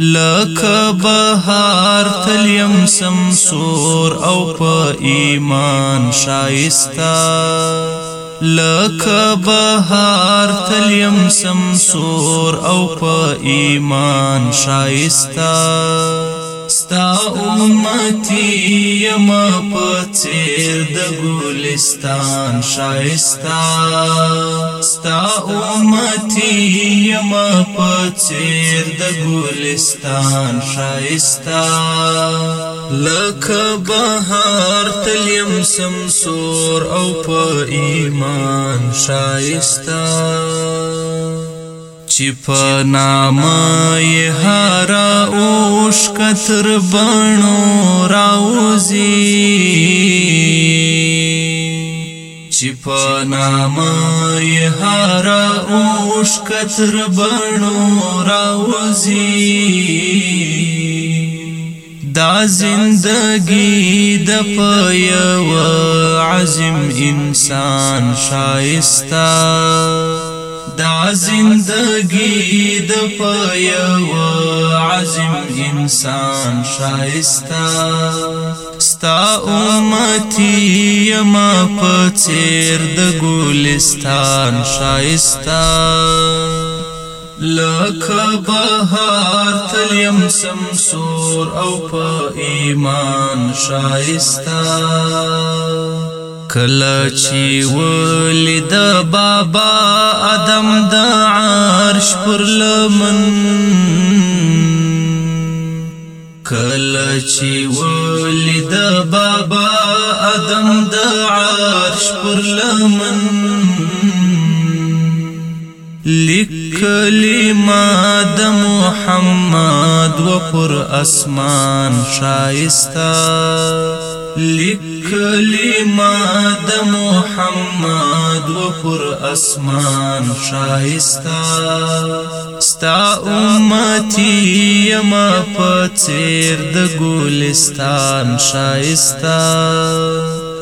لکه بهار تلیم سمسور او په ایمان شایستا لکه بهار تلیم سمسور او په ایمان شایستا ستا امتی یم پچیر د ګلستان شایستا ستا امتی یم پچیر د ګلستان شایستا لکه بهار تلیم سمسور او په ایمان شایستا چې په نام هر اوش کتر بڼو راوزی چې په نام هر اوش کتر بڼو راوزی دا زندگی د پیو عظیم انسان شایسته دا زندگی د پیو عظیم انسان شایستا ستا امتی یما پچیر د ګلستان شایستا لکه بهار تلیم سمسور او په ایمان شایستا کله چې ولید بابا ادم د عرش پر لمن کله چې ولید بابا ادم د عرش پر لمن لیکلی ما د محمد و پر اسمان شایسته لیکلی ما د محمد و پر اسمان شایستا ستا امتی یما پتیر د ګلستان شایستا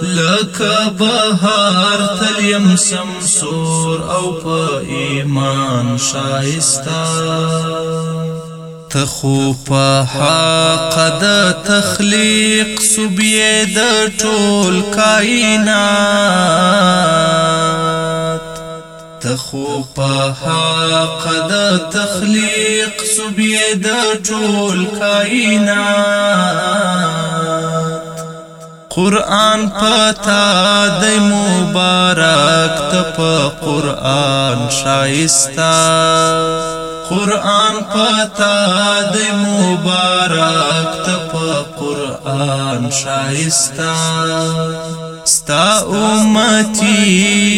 لکه بهار تلیم سمسور او په ایمان شایستا تخو په حق د تخلیق سبیه د ټول کائنات تخو په حق د تخلیق سبیه د ټول کائنات قران پتا د مبارک ته په قران شایسته قرآن پتا دی مبارک تا قرآن شایستا ستا امتی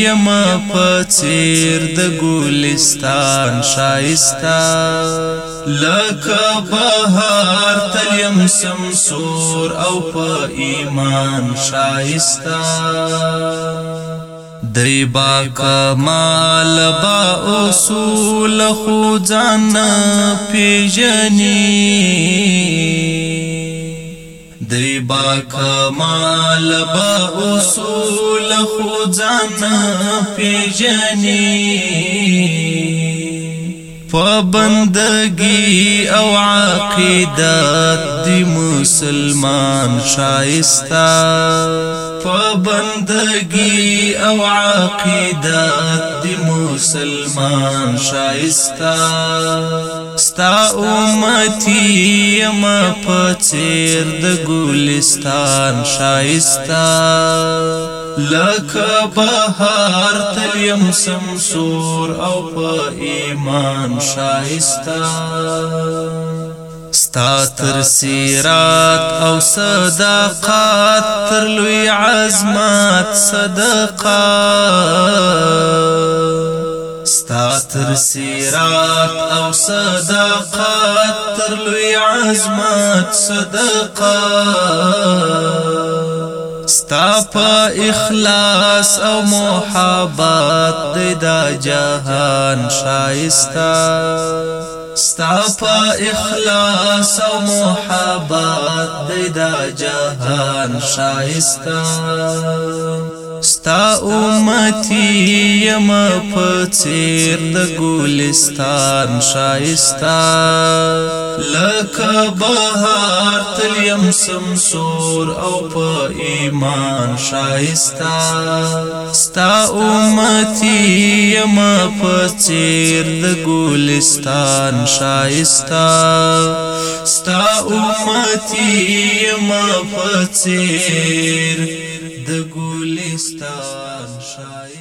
یم پچیر د ګلستان شایستا لکه بهار تلیم سمسور او په ایمان شایستا دی با کمال با اصول خو ځان پیژني دی با کمال با اصول خو ځان پیژني فبندگی او عقیدت دی مسلمان شایسته فبندگی او عقیدت دی مسلمان شایستا ستا امتی ما پچیر د گلستان شایستا لکه بهار تلیم سمسور او په ایمان شایستا ستا تر سیرات او صدقات تر لوی عظمت صدقات ستا تر سیرات او صدقات تر لوی عظمت صدقات ستا په اخلاص او محبت د جهان شایسته ستاپا اخلاص او محبت دیدا جهان شایستا ستا امتی یم پچیر د ګلستان شایستا لکه بهار تل یم سمسور او په ایمان شایستا ستا امتی یم پچیر د ګلستان شایستا ستا امتی یم پچیر د ګلستان شای